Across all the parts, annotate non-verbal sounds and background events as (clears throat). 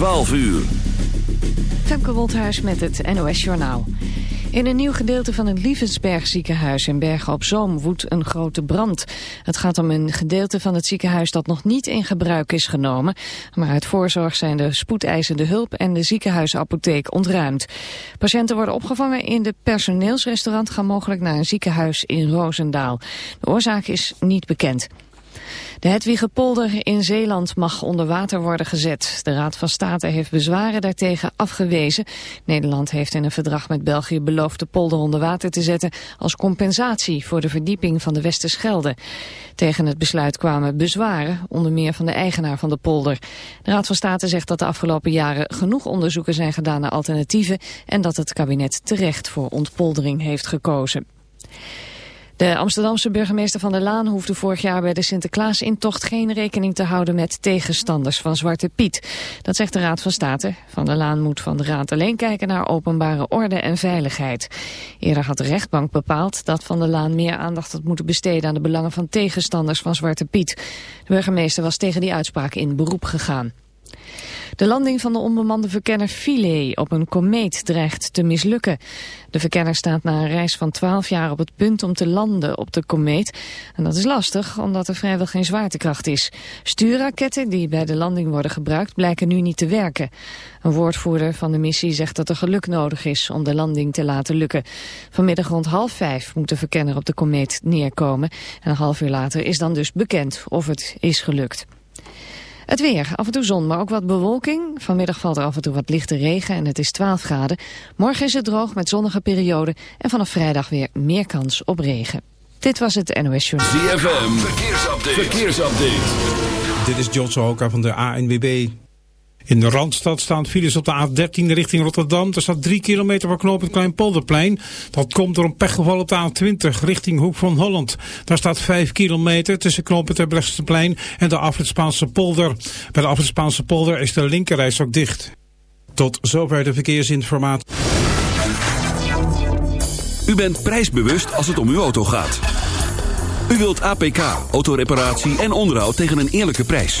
12 uur. Femke Woldhuis met het NOS Journaal. In een nieuw gedeelte van het Lievensberg ziekenhuis in Bergen op Zoom woedt een grote brand. Het gaat om een gedeelte van het ziekenhuis dat nog niet in gebruik is genomen. Maar uit voorzorg zijn de spoedeisende hulp en de ziekenhuisapotheek ontruimd. Patiënten worden opgevangen in de personeelsrestaurant gaan mogelijk naar een ziekenhuis in Roosendaal. De oorzaak is niet bekend. De Hedwiggepolder in Zeeland mag onder water worden gezet. De Raad van State heeft bezwaren daartegen afgewezen. Nederland heeft in een verdrag met België beloofd de polder onder water te zetten als compensatie voor de verdieping van de Westerschelde. Tegen het besluit kwamen bezwaren, onder meer van de eigenaar van de polder. De Raad van State zegt dat de afgelopen jaren genoeg onderzoeken zijn gedaan naar alternatieven en dat het kabinet terecht voor ontpoldering heeft gekozen. De Amsterdamse burgemeester Van der Laan hoefde vorig jaar bij de Sinterklaas-intocht geen rekening te houden met tegenstanders van Zwarte Piet. Dat zegt de Raad van State. Van der Laan moet van de Raad alleen kijken naar openbare orde en veiligheid. Eerder had de rechtbank bepaald dat Van der Laan meer aandacht had moeten besteden aan de belangen van tegenstanders van Zwarte Piet. De burgemeester was tegen die uitspraak in beroep gegaan. De landing van de onbemande verkenner Philae op een komeet dreigt te mislukken. De verkenner staat na een reis van 12 jaar op het punt om te landen op de komeet. En dat is lastig, omdat er vrijwel geen zwaartekracht is. Stuurraketten die bij de landing worden gebruikt blijken nu niet te werken. Een woordvoerder van de missie zegt dat er geluk nodig is om de landing te laten lukken. Vanmiddag rond half vijf moet de verkenner op de komeet neerkomen. En een half uur later is dan dus bekend of het is gelukt. Het weer, af en toe zon, maar ook wat bewolking. Vanmiddag valt er af en toe wat lichte regen en het is 12 graden. Morgen is het droog met zonnige perioden en vanaf vrijdag weer meer kans op regen. Dit was het NOS Journal. ZFM, verkeersupdate. verkeersupdate. Dit is John Sohoka van de ANWB. In de Randstad staan files op de A13 richting Rotterdam. Er staat 3 kilometer voor knooppunt Kleinpolderplein. Dat komt door een pechgeval op de A20 richting Hoek van Holland. Daar staat 5 kilometer tussen knooppunt Terbrechtseplein en de Afrit Spaanse polder. Bij de Afrit Spaanse polder is de linkerreis ook dicht. Tot zover de verkeersinformatie. U bent prijsbewust als het om uw auto gaat. U wilt APK, autoreparatie en onderhoud tegen een eerlijke prijs.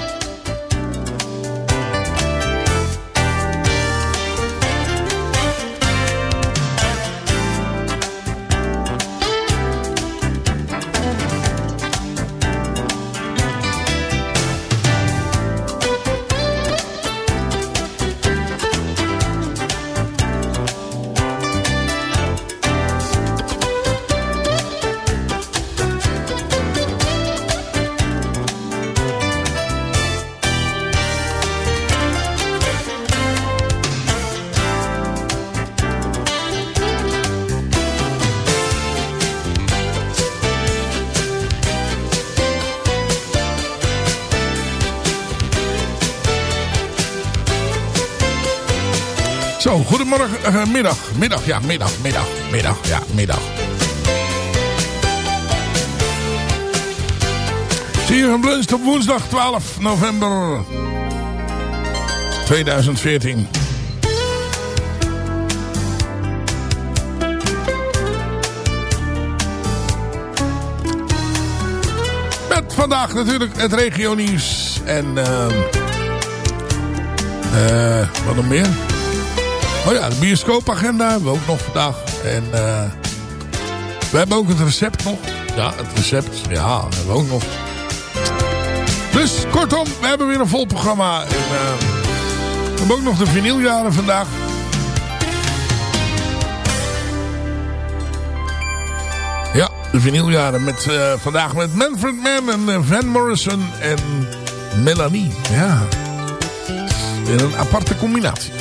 Zo, goedemorgen, eh, middag, middag, ja, middag, middag, middag, ja, middag. Zie je van Blunst op woensdag 12 november 2014. Met vandaag natuurlijk het regio nieuws en eh wat nog meer? Oh ja, de bioscoopagenda hebben we ook nog vandaag. En eh we hebben ook het recept nog. Ja, het recept. Ja, hebben we ook nog. Dus kortom, we hebben weer een vol programma. En, eh, we hebben ook nog de vinyljaren vandaag. Ja, de vinyljaren. Met, eh, vandaag met Manfred Mann en Van Morrison en Melanie. Ja, weer een aparte combinatie.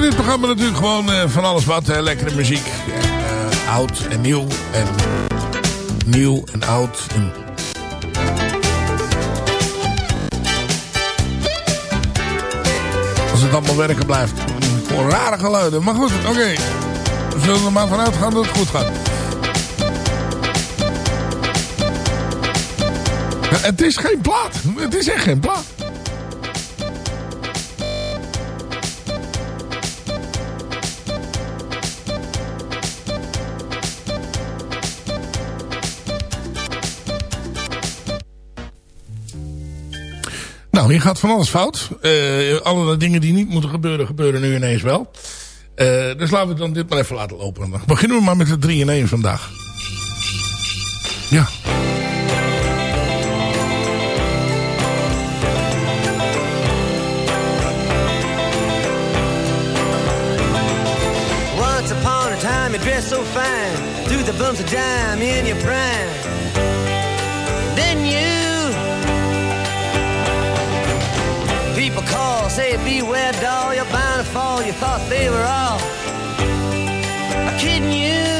In dit programma natuurlijk gewoon eh, van alles wat. lekkere muziek. Eh, oud en nieuw. En nieuw en oud. En... Als het allemaal werken blijft. Voor rare geluiden. Maar goed, oké. We zullen er maar vanuit gaan dat het goed gaat. Het is geen plaat. Het is echt geen plaat. Hier gaat van alles fout. Eh alle dingen die niet moeten gebeuren, gebeuren nu ineens wel. Eh, dus laten we dan dit maar even laten lopen. Dan beginnen we maar met de 3 in 1 vandaag. Ja. Once upon a time, you dressed so fine, threw the bumps of dime in your prime. Say beware, doll, you're bound to fall. You thought they were all kidding you. You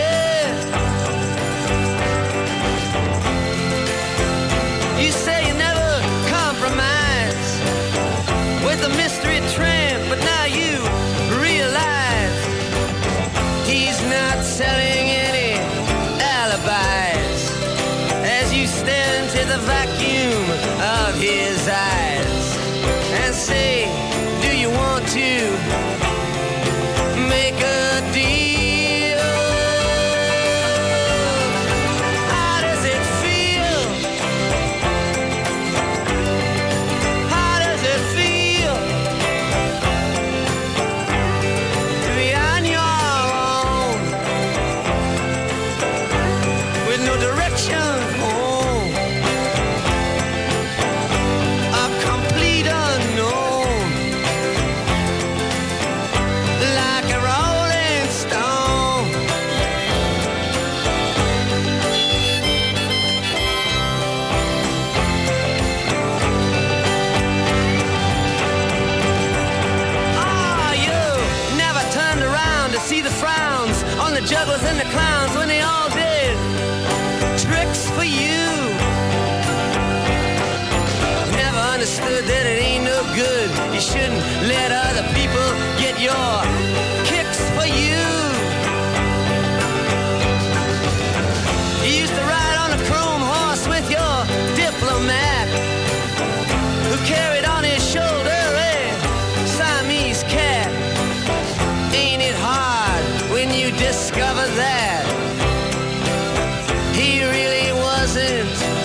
He really wasn't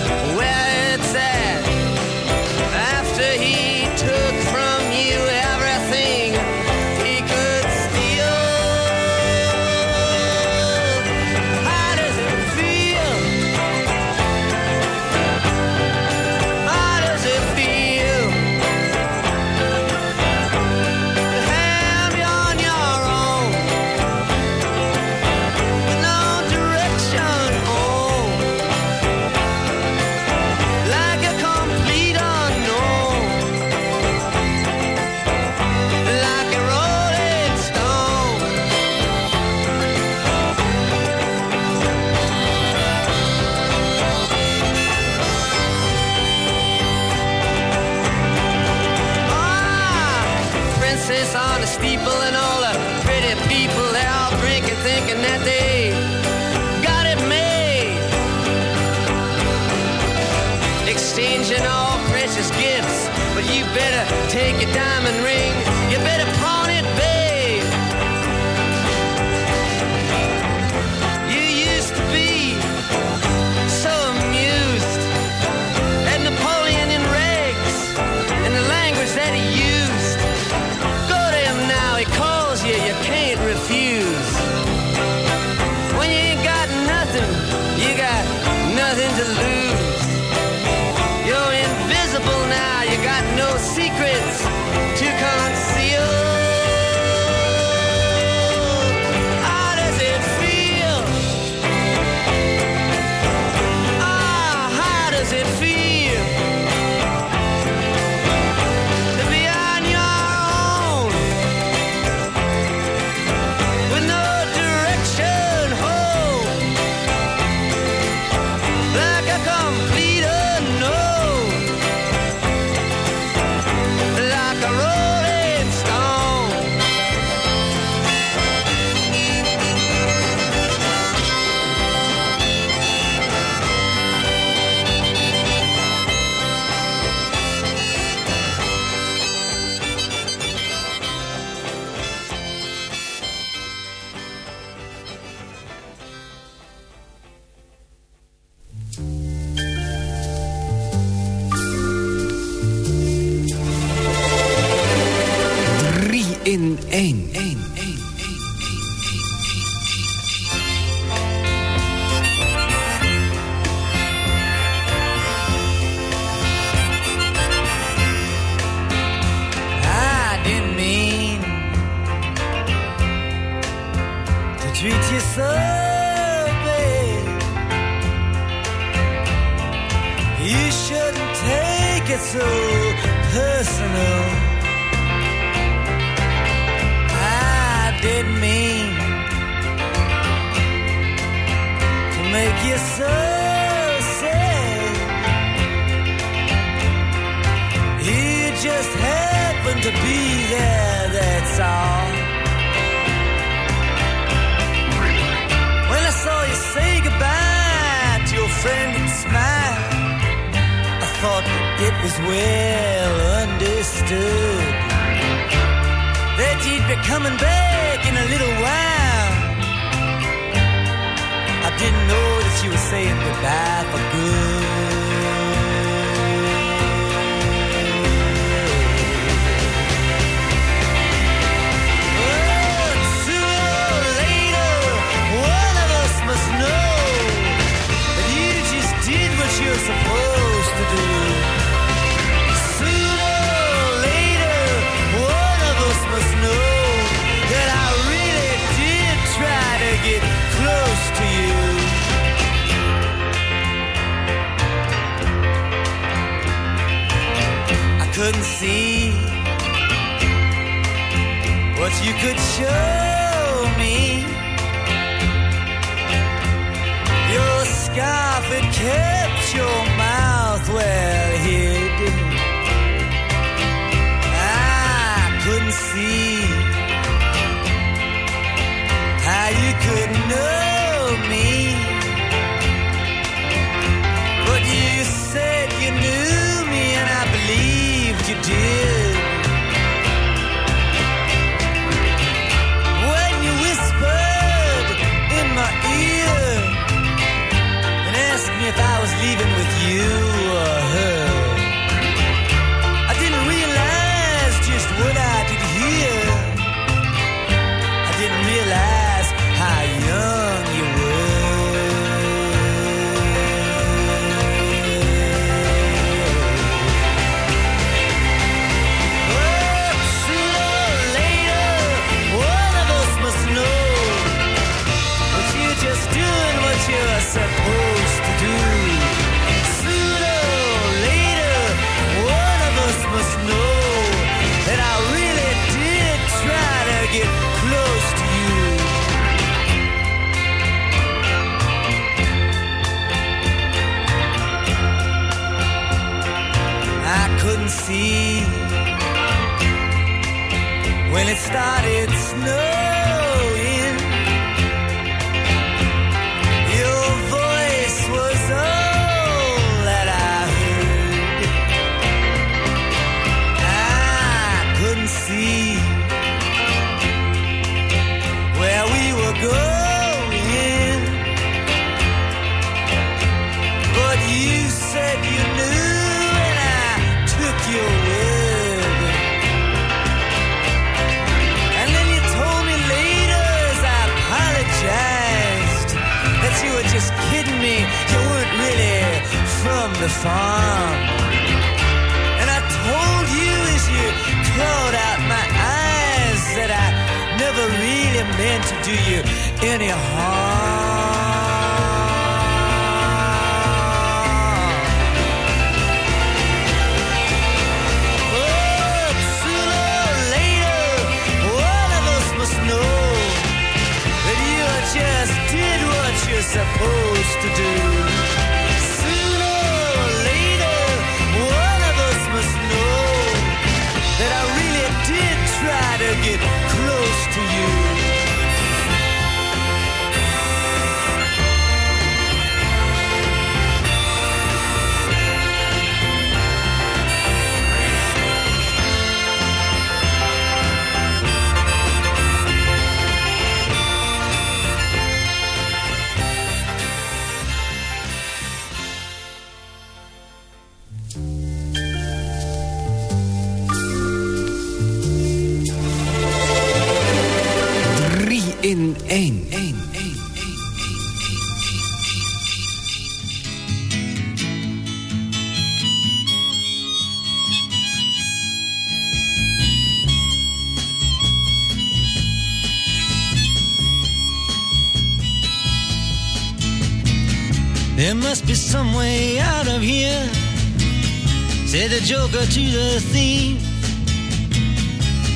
the joker to the theme.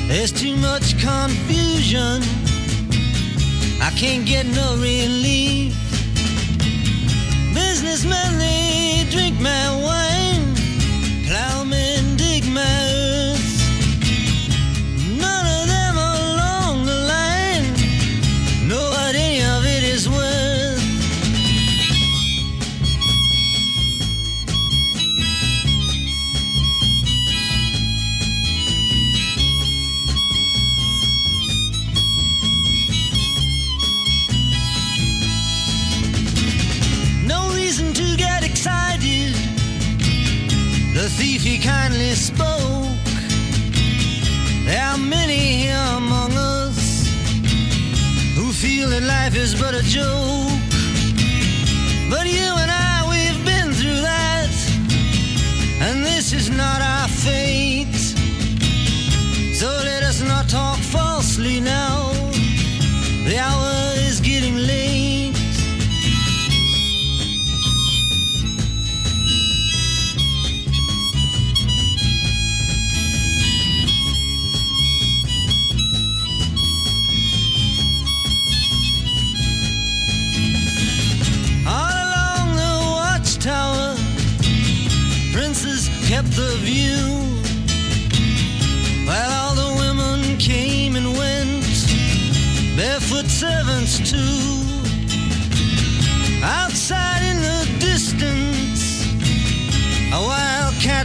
There's too much confusion. I can't get no relief. Businessmen, they drink my wine.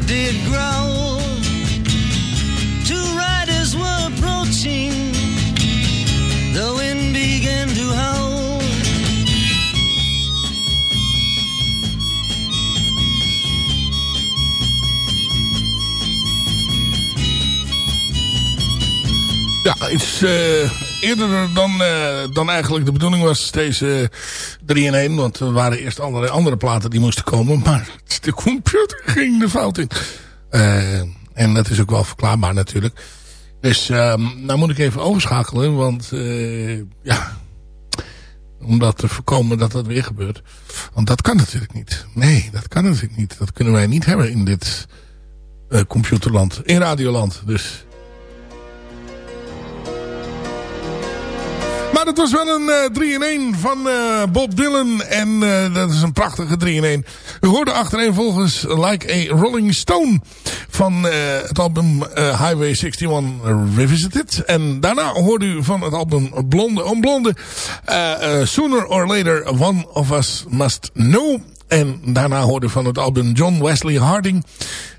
Did growl. Two riders were approaching, the wind began to howl. Ja, iets eh, eerder dan, eh, dan eigenlijk de bedoeling was deze 3 in 1. Want er waren eerst allerlei andere platen die moesten komen. Maar de computer ging de fout in. Eh, en dat is ook wel verklaarbaar natuurlijk. Dus ehm nou moet ik even overschakelen. Want eh, ja, om dat te voorkomen dat dat weer gebeurt. Want dat kan natuurlijk niet. Nee, dat kan natuurlijk niet. Dat kunnen wij niet hebben in dit eh, computerland. In radioland dus. Het was wel een 3-in-1 van eh, Bob Dylan. En eh, dat is een prachtige 3-in-1. U hoorde achtereenvolgens Like a Rolling Stone van eh, het album eh, Highway 61 Revisited. En daarna hoorde u van het album Blonde on Blonde. eh, eh, Sooner or Later One of Us Must Know. En daarna hoorde u van het album John Wesley Harding.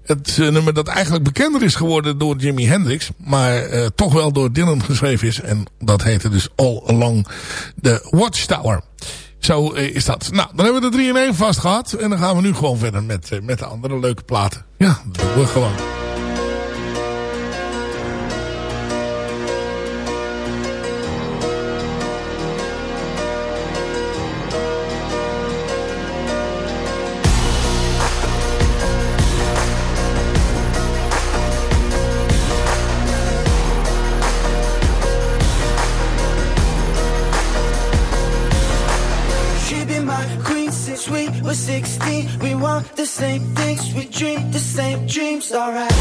Het eh, nummer dat eigenlijk bekender is geworden door Jimi Hendrix. Maar eh, toch wel door Dylan geschreven is. En dat heette dus All Along the Watchtower. Zo eh, is dat. Nou, dan hebben we de 3 in 1 vast gehad. En dan gaan we nu gewoon verder met, met de andere leuke platen. Ja, dat doen we gewoon. dreams are right.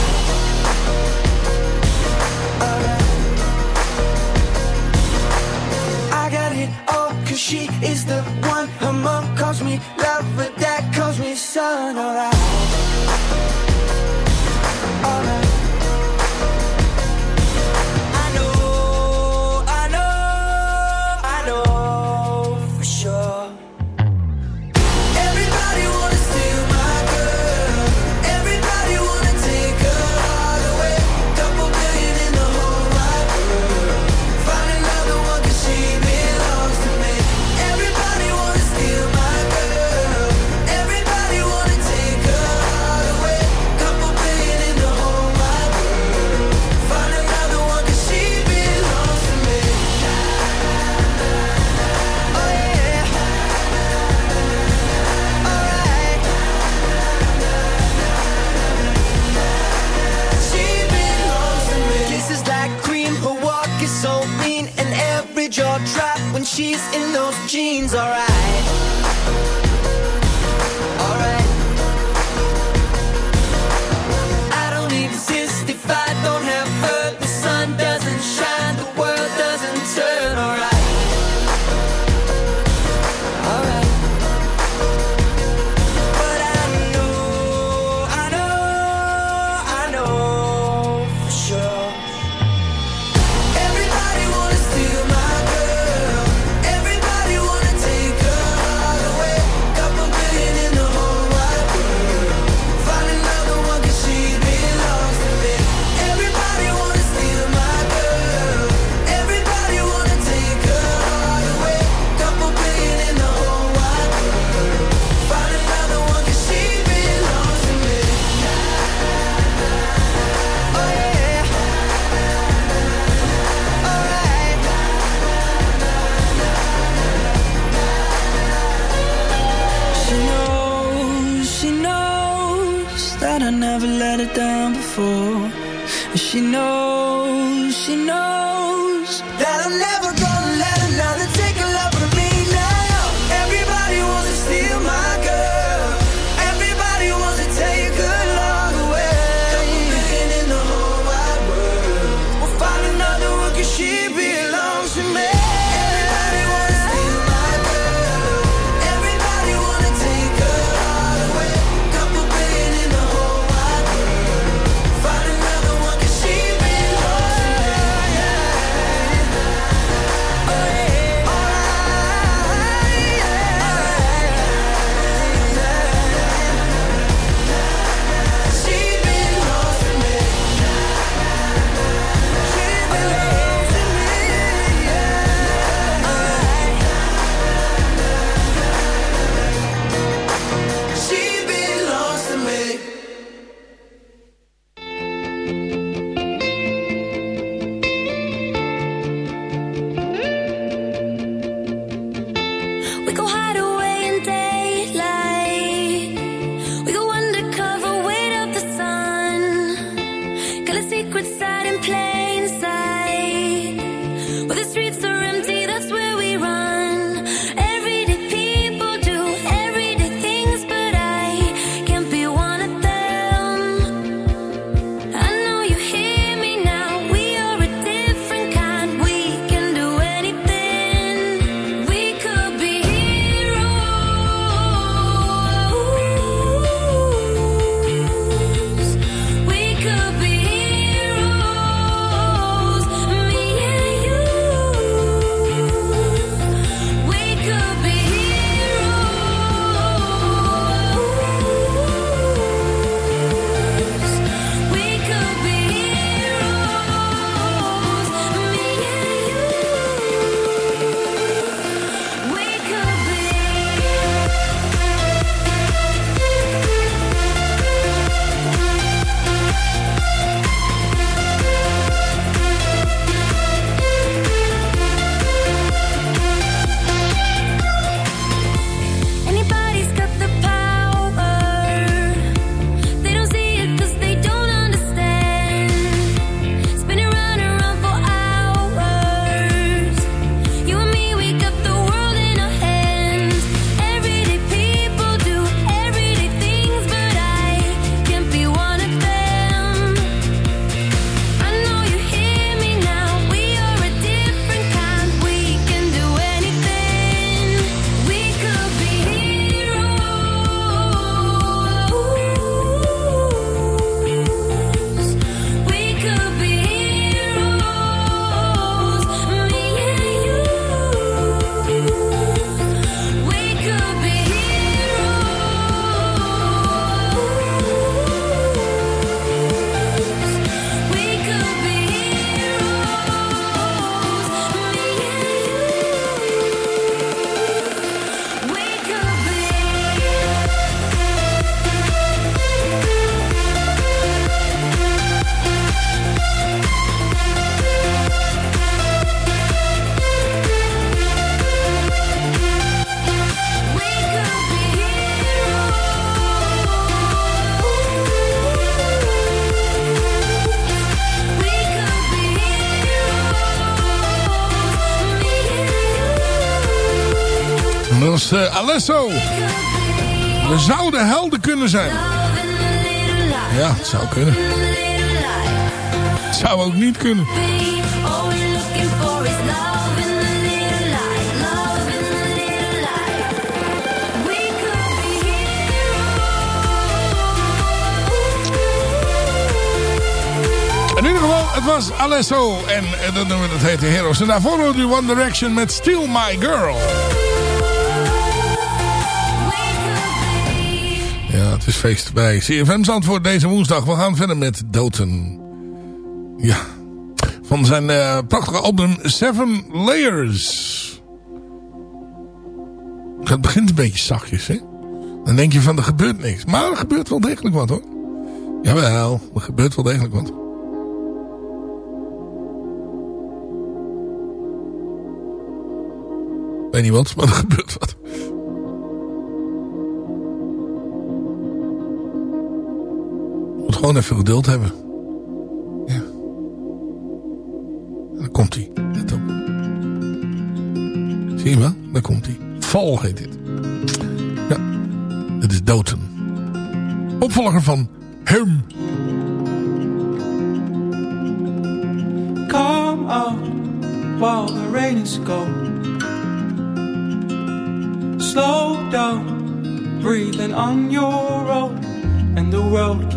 Alesso. We zouden helden kunnen zijn. Ja, het zou kunnen. Het zou ook niet kunnen. In ieder geval, het was Alesso. En eh, dat nummer dat heette Heroes. En daarvoor hoorde u One Direction met Steal My Girl. Feest bij CFM Zandvoort deze woensdag. We gaan verder met Doten. Ja. Van zijn eh, prachtige album Seven Layers. Het begint een beetje zachtjes, hè? Dan denk je van, er gebeurt niks. Maar er gebeurt wel degelijk wat, hoor. Jawel, er gebeurt wel degelijk wat. Weet niet wat, maar er gebeurt wat. Gewoon even geduld hebben. Ja. Dan komt hij. Let op. Zie je wel? Daar komt hij. Val heet dit. Ja. Dit is Doten. Opvolger van Hem. Come out while the rain is gone. Slow down, breathing on your own. And the world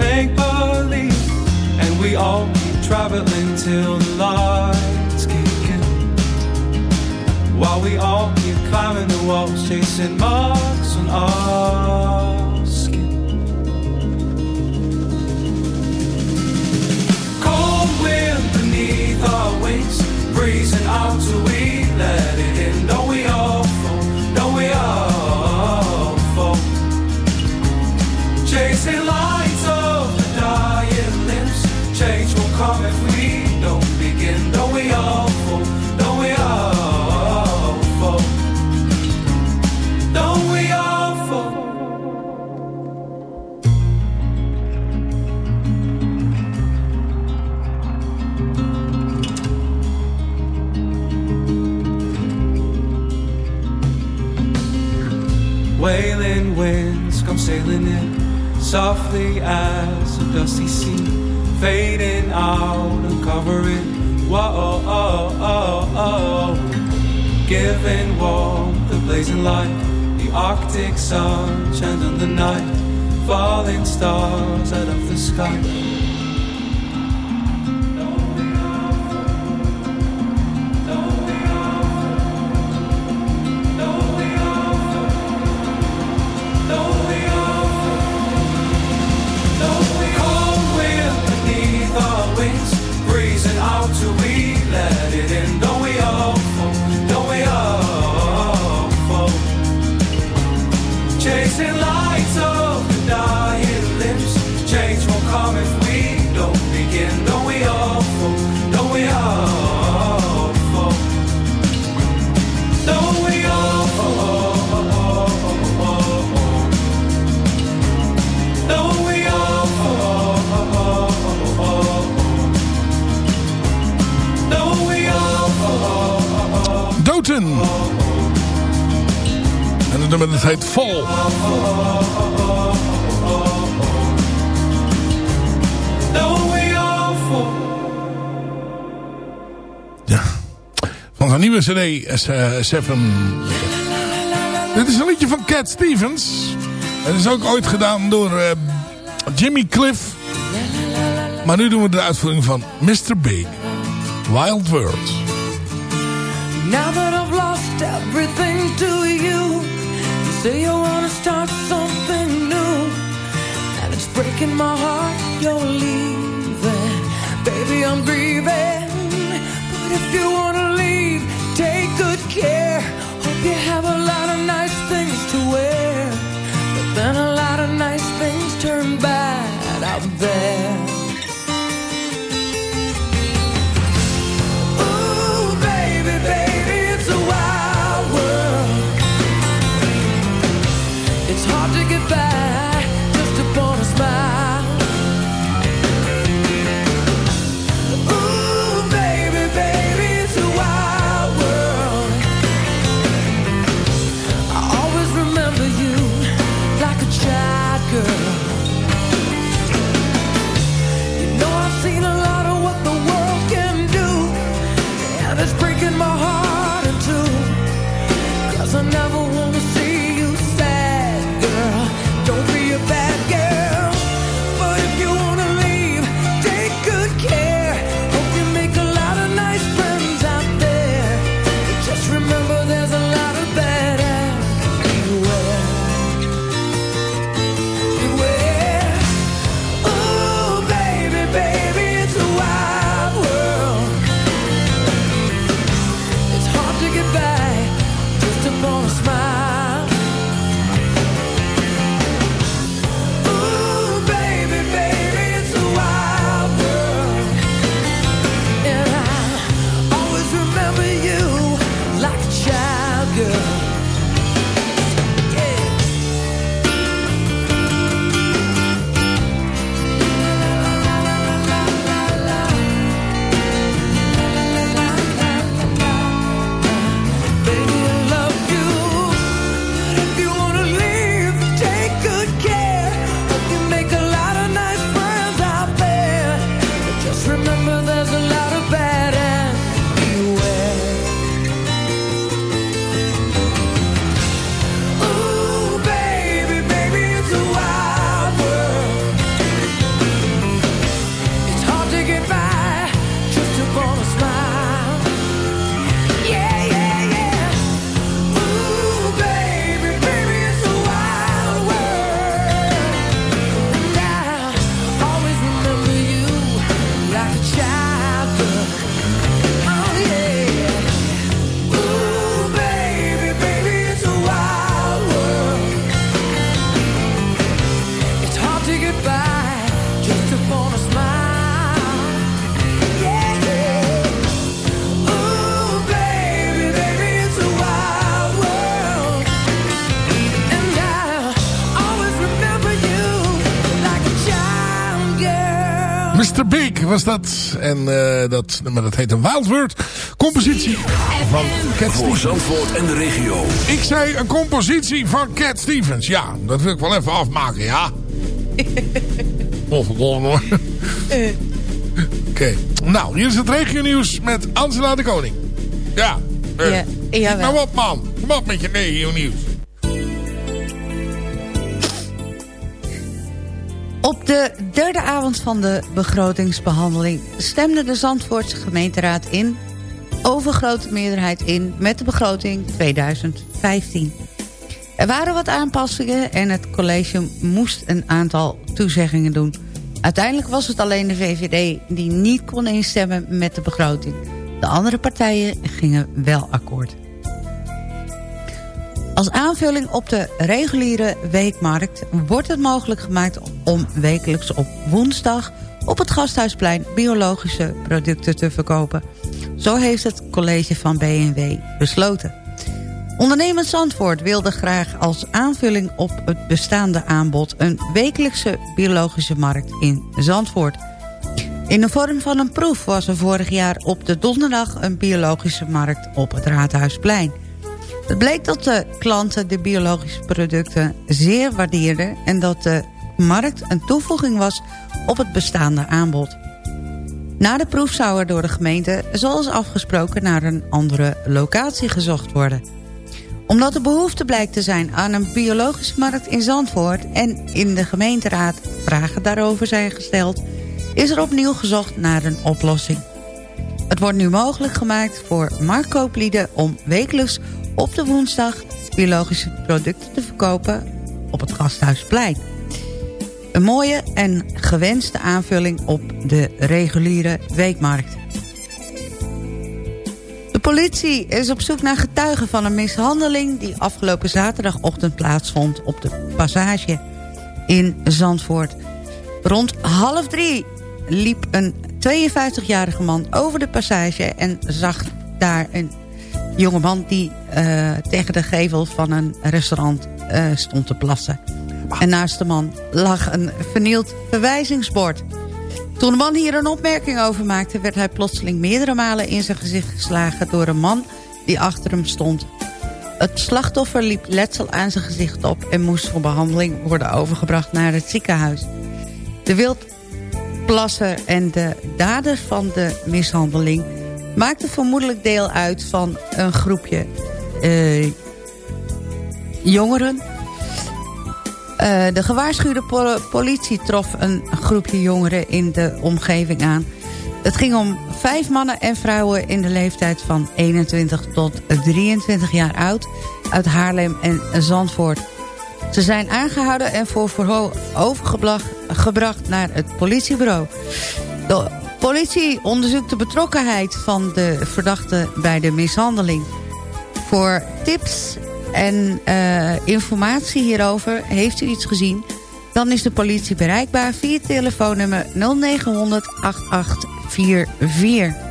make believe. And we all keep traveling till the lights kick in. While we all keep climbing the walls, chasing marks on our giving warmth, the blazing light, the Arctic sun on the night, falling stars out of the sky. Nummer dat heet Vol. Ja. Van zijn nieuwe cd eh, Seven. Dit is een liedje van Cat Stevens. Het is ook ooit gedaan door eh, Jimmy Cliff. Maar nu doen we de uitvoering van Mr. Big. Wild World. Now that I've lost everything to you say you wanna start something new, and it's breaking my heart you're leaving. Baby, I'm grieving, but if you wanna leave, take good care. Hope you have a lot of nice things to wear, but then a lot of nice things turn bad out there. Hard to get by was dat. En eh, dat nummer dat heet een Wild Word. Compositie van Cat Voor Stevens. Zandvoort en de regio. Ik zei een compositie van Cat Stevens. Ja, dat wil ik wel even afmaken, ja. (laughs) Ongewoon hoor. Oké. Nou, hier is het regionieuws met Angela de Koning. Ja. eh, Ja. Nou op man. Kom op met je regionieuws. Op de derde avond van de begrotingsbehandeling stemde de Zandvoortse gemeenteraad in overgrote meerderheid in met de begroting 2015. Er waren wat aanpassingen en het college moest een aantal toezeggingen doen. Uiteindelijk was het alleen de VVD die niet kon instemmen met de begroting. De andere partijen gingen wel akkoord. Als aanvulling op de reguliere weekmarkt wordt het mogelijk gemaakt om wekelijks op woensdag op het Gasthuisplein biologische producten te verkopen. Zo heeft het college van BNW besloten. Ondernemend Zandvoort wilde graag als aanvulling op het bestaande aanbod... een wekelijkse biologische markt in Zandvoort. In de vorm van een proef was er vorig jaar op de donderdag... een biologische markt op het Raadhuisplein. Het bleek dat de klanten de biologische producten zeer waardeerden... en dat de markt een toevoeging was op het bestaande aanbod. Na de proef zou er door de gemeente, zoals afgesproken... naar een andere locatie gezocht worden. Omdat er behoefte blijkt te zijn aan een biologische markt in Zandvoort... en in de gemeenteraad vragen daarover zijn gesteld... is er opnieuw gezocht naar een oplossing. Het wordt nu mogelijk gemaakt voor marktkooplieden om wekelijks op de woensdag biologische producten te verkopen op het Gasthuisplein. Een mooie en gewenste aanvulling op de reguliere weekmarkt. De politie is op zoek naar getuigen van een mishandeling... die afgelopen zaterdagochtend plaatsvond op de passage in Zandvoort. Rond half drie liep een 52-jarige man over de passage... en zag daar een jongeman die uh, tegen de gevel van een restaurant uh, stond te plassen. En naast de man lag een vernield verwijzingsbord. Toen de man hier een opmerking over maakte... werd hij plotseling meerdere malen in zijn gezicht geslagen... door een man die achter hem stond. Het slachtoffer liep letsel aan zijn gezicht op... en moest voor behandeling worden overgebracht naar het ziekenhuis. De wildplasser en de dader van de mishandeling... maakten vermoedelijk deel uit van een groepje uh, jongeren uh, de gewaarschuwde politie trof een groepje jongeren in de omgeving aan. Het ging om vijf mannen en vrouwen in de leeftijd van 21 tot 23 jaar oud... uit Haarlem en Zandvoort. Ze zijn aangehouden en voor verhoor overgebracht naar het politiebureau. De politie onderzoekt de betrokkenheid van de verdachte bij de mishandeling. Voor tips en uh, informatie hierover, heeft u iets gezien... dan is de politie bereikbaar via telefoonnummer 0900 8844.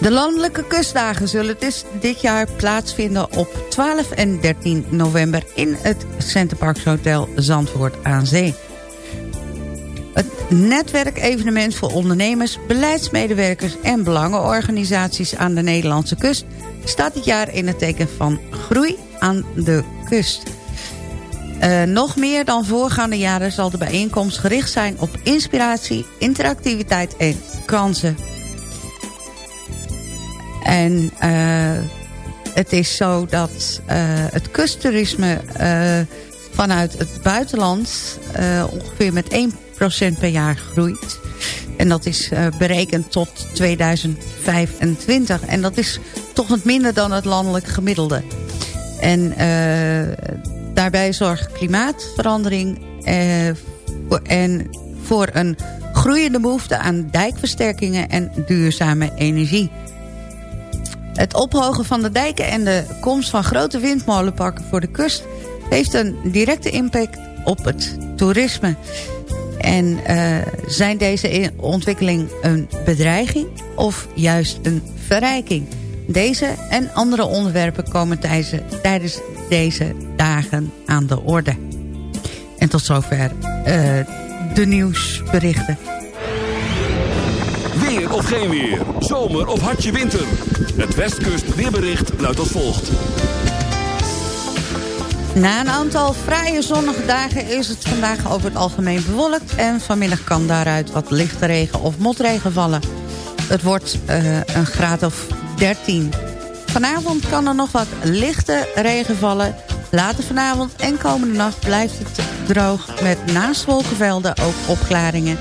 De landelijke kustdagen zullen dus dit jaar plaatsvinden op 12 en 13 november... in het Centerparks Hotel Zandvoort aan Zee. Het netwerkevenement voor ondernemers, beleidsmedewerkers en belangenorganisaties aan de Nederlandse kust staat dit jaar in het teken van groei aan de kust. Uh, nog meer dan voorgaande jaren zal de bijeenkomst gericht zijn op inspiratie, interactiviteit en kansen. En uh, het is zo dat uh, het kusttoerisme vanuit het buitenland ongeveer met 1% per jaar groeit. En dat is berekend tot 2025. En dat is toch wat minder dan het landelijk gemiddelde. En uh, daarbij zorgt klimaatverandering uh, en voor een groeiende behoefte aan dijkversterkingen en duurzame energie. Het ophogen van de dijken en de komst van grote windmolenparken voor de kust... heeft een directe impact op het toerisme. En uh, zijn deze ontwikkeling een bedreiging of juist een verrijking? Deze en andere onderwerpen komen tijdens deze dagen aan de orde. En tot zover uh, de nieuwsberichten. Weer of geen weer, zomer of hartje winter. Het Westkust weerbericht luidt als volgt. Na een aantal vrije zonnige dagen is het vandaag over het algemeen bewolkt... en vanmiddag kan daaruit wat lichte regen of motregen vallen. Het wordt uh, een graad of 13. Vanavond kan er nog wat lichte regen vallen. Later vanavond en komende nacht blijft het droog... met naast wolkenvelden ook opklaringen.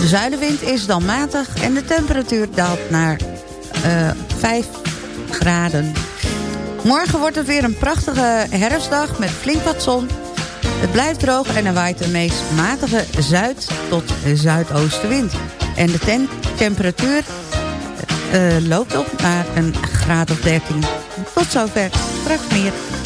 De zuidenwind is dan matig en de temperatuur daalt naar uh, eh, 5 graden. Morgen wordt het weer een prachtige herfstdag met flink wat zon. Het blijft droog en er waait de meest matige zuid- tot zuidoostenwind. En de temperatuur loopt op naar een graad of 13. Tot zover. Straks meer.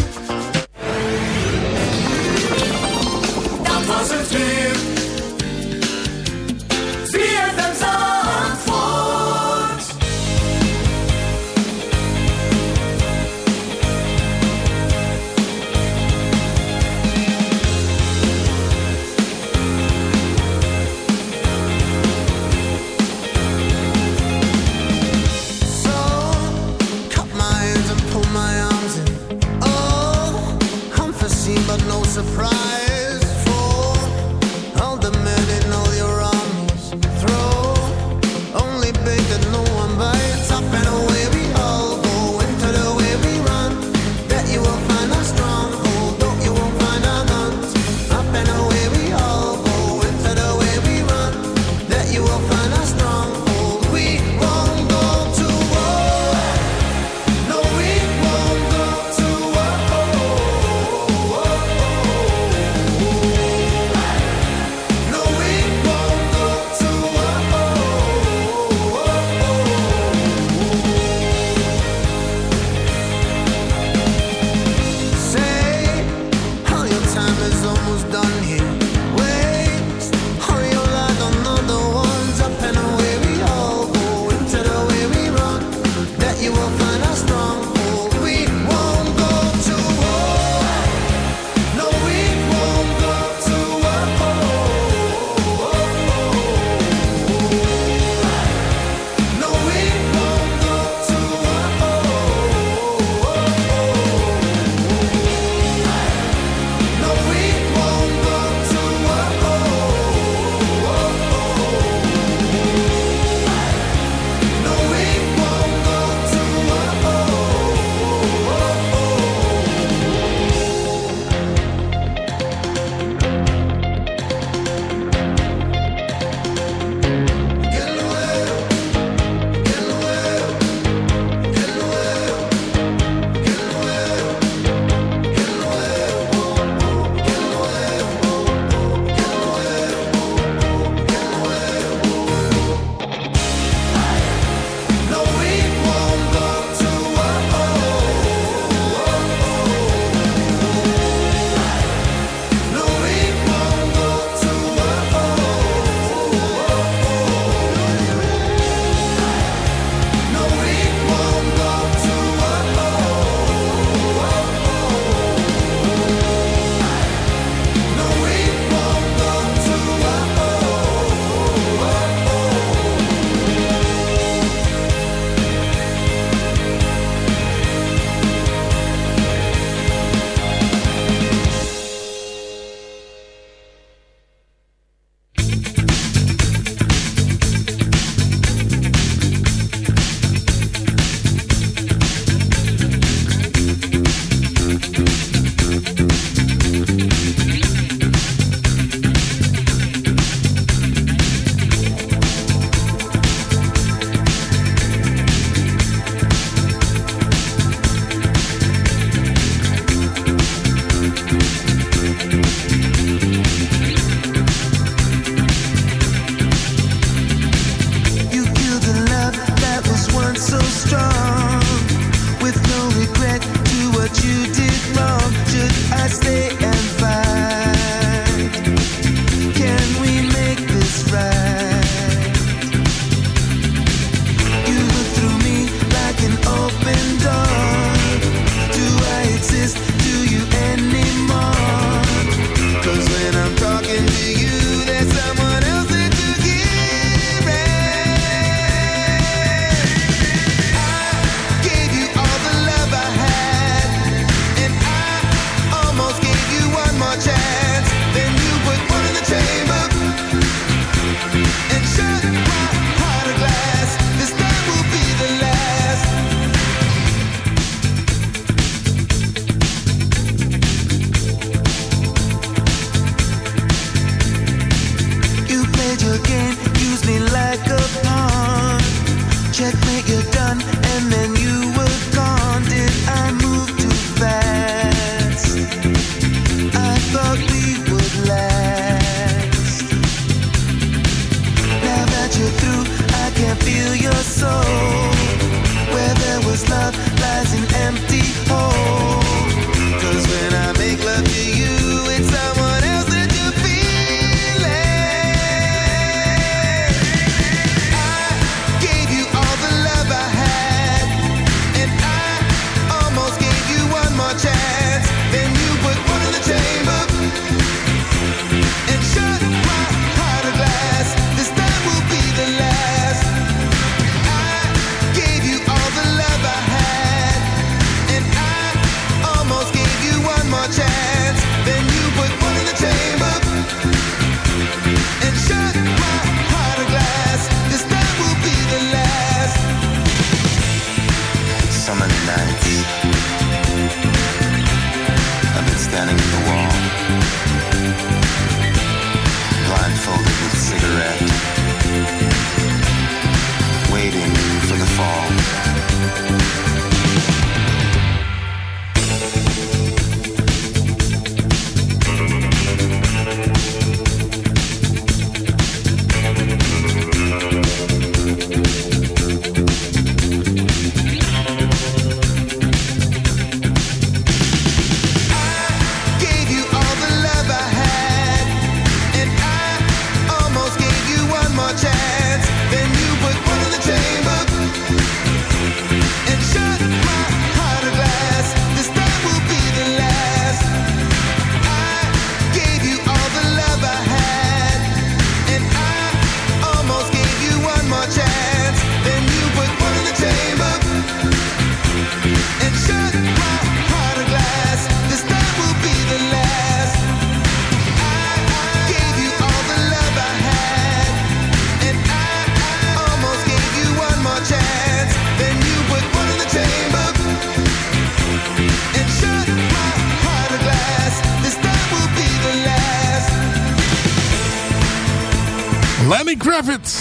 David.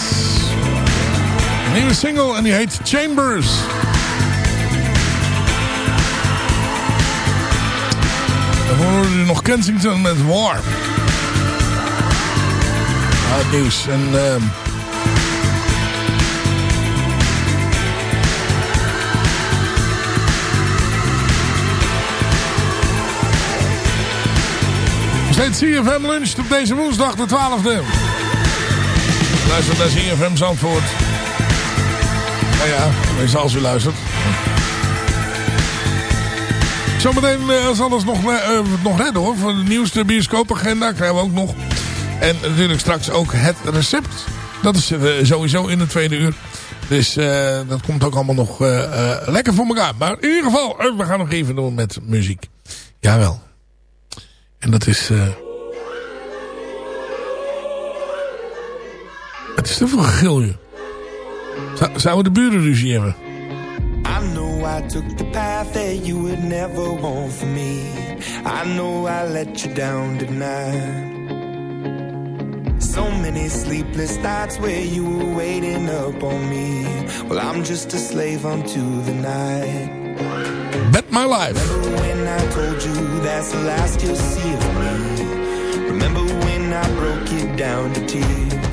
Een nieuwe single en die heet Chambers. Daarvoor hoorden we nog Kensington met War. Oud nieuws. En... Ehm, CFM Lunch op deze woensdag de 12e. Luister naar ZFM Zandvoort. Nou ja, meestal als u luistert. Zometeen eh, als alles nog, uh, nog redden hoor. Voor de nieuwste bioscoopagenda krijgen we ook nog. En natuurlijk straks ook het recept. Dat is sowieso in de tweede uur. Dus dat komt ook allemaal nog lekker voor elkaar. Maar in ieder geval, we gaan nog even doen met muziek. Jawel. En dat is... Het is te veel gegil, je. Zouden de buren ruzie hebben? I know I took the path that you would never want for me. I know I let you down tonight. So many sleepless nights where you were waiting up on me. Well, I'm just a slave unto the night. Bet my life. Remember when I told you that's the last you'll see of me. Remember when I broke down to tears.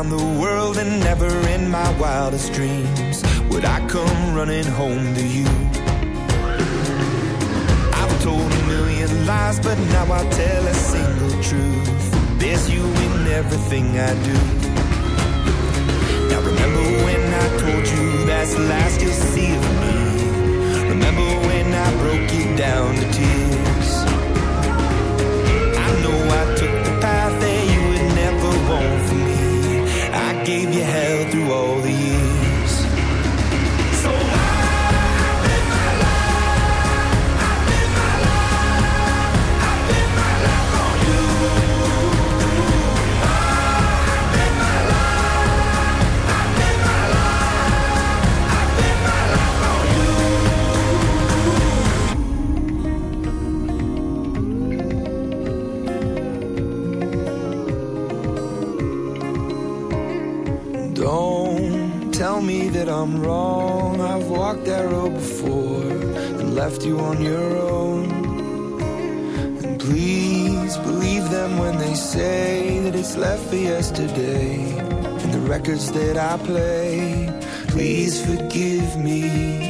around the world and never in my wildest dreams would I come running home to you. I've told a million lies, but now I tell a single truth. There's you in everything I do. Now remember when I told you that's the last you'll see of me. Remember when I broke you down to tears. That I'm wrong. I've walked that road before and left you on your own. And please believe them when they say that it's left for yesterday. And the records that I play, please forgive me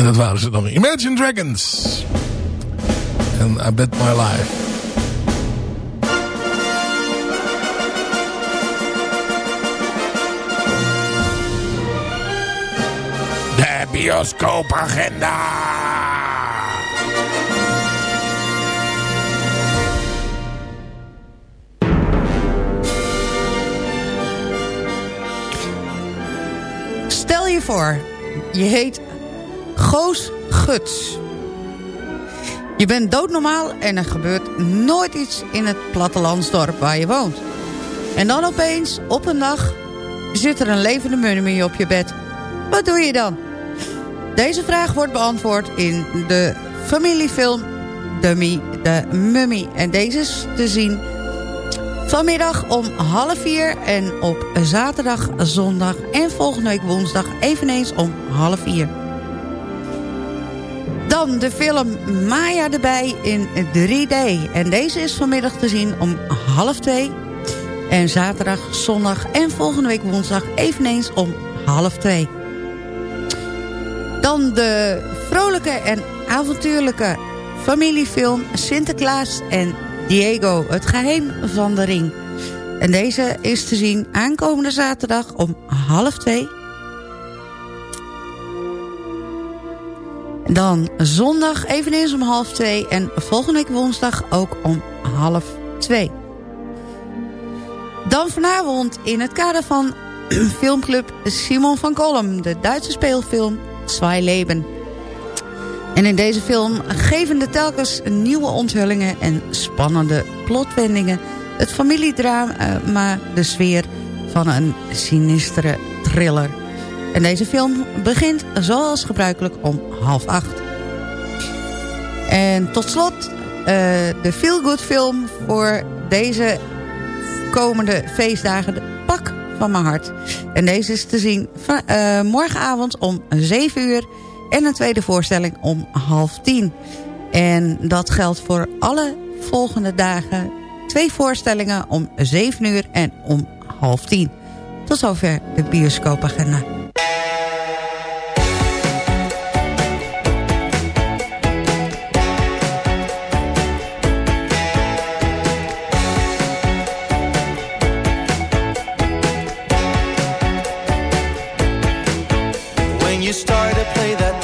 En dat waren ze dan. Imagine Dragons. En I Bet My Life. De bioscoopagenda. Stel je voor, je heet Goos Guts. Je bent doodnormaal en er gebeurt nooit iets in het plattelandsdorp waar je woont. En dan opeens, op een dag, zit er een levende mummie op je bed. Wat doe je dan? Deze vraag wordt beantwoord in de familiefilm Dummy de Mummy. En deze is te zien vanmiddag om half vier en op zaterdag, zondag en volgende week woensdag eveneens om half vier. Dan de film Maya erbij in 3D. En deze is vanmiddag te zien om half twee. En zaterdag, zondag en volgende week woensdag eveneens om half twee. Dan de vrolijke en avontuurlijke familiefilm Sinterklaas en Diego, het geheim van de ring. En deze is te zien aankomende zaterdag om half twee. Dan zondag eveneens om half twee. En volgende week woensdag ook om half twee. Dan vanavond in het kader van (clears throat) filmclub Simon van Kolm. De Duitse speelfilm Zwei Leben. En in deze film geven de telkens nieuwe onthullingen en spannende plotwendingen. Het familiedrama de sfeer van een sinistere thriller. En deze film begint zoals gebruikelijk om half acht. En tot slot uh, de feel-good film voor deze komende feestdagen. De Pak van mijn hart. En deze is te zien van, uh, morgenavond om 7 uur. En een tweede voorstelling om half tien. En dat geldt voor alle volgende dagen. Twee voorstellingen om 7 uur en om half tien. Tot zover de bioscoopagenda.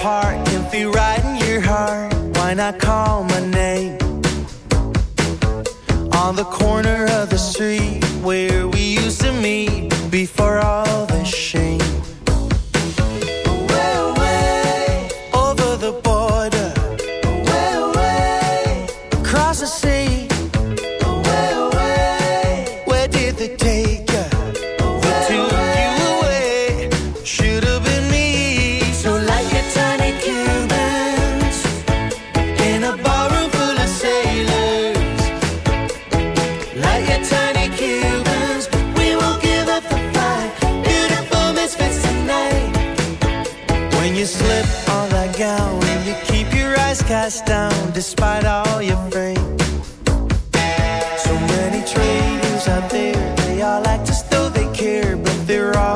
apart can feel right in your heart. Why not call my name? On the corner of the street where we used to meet before all cast down despite all your fame. So many traitors out there, they all act as though they care, but they're all.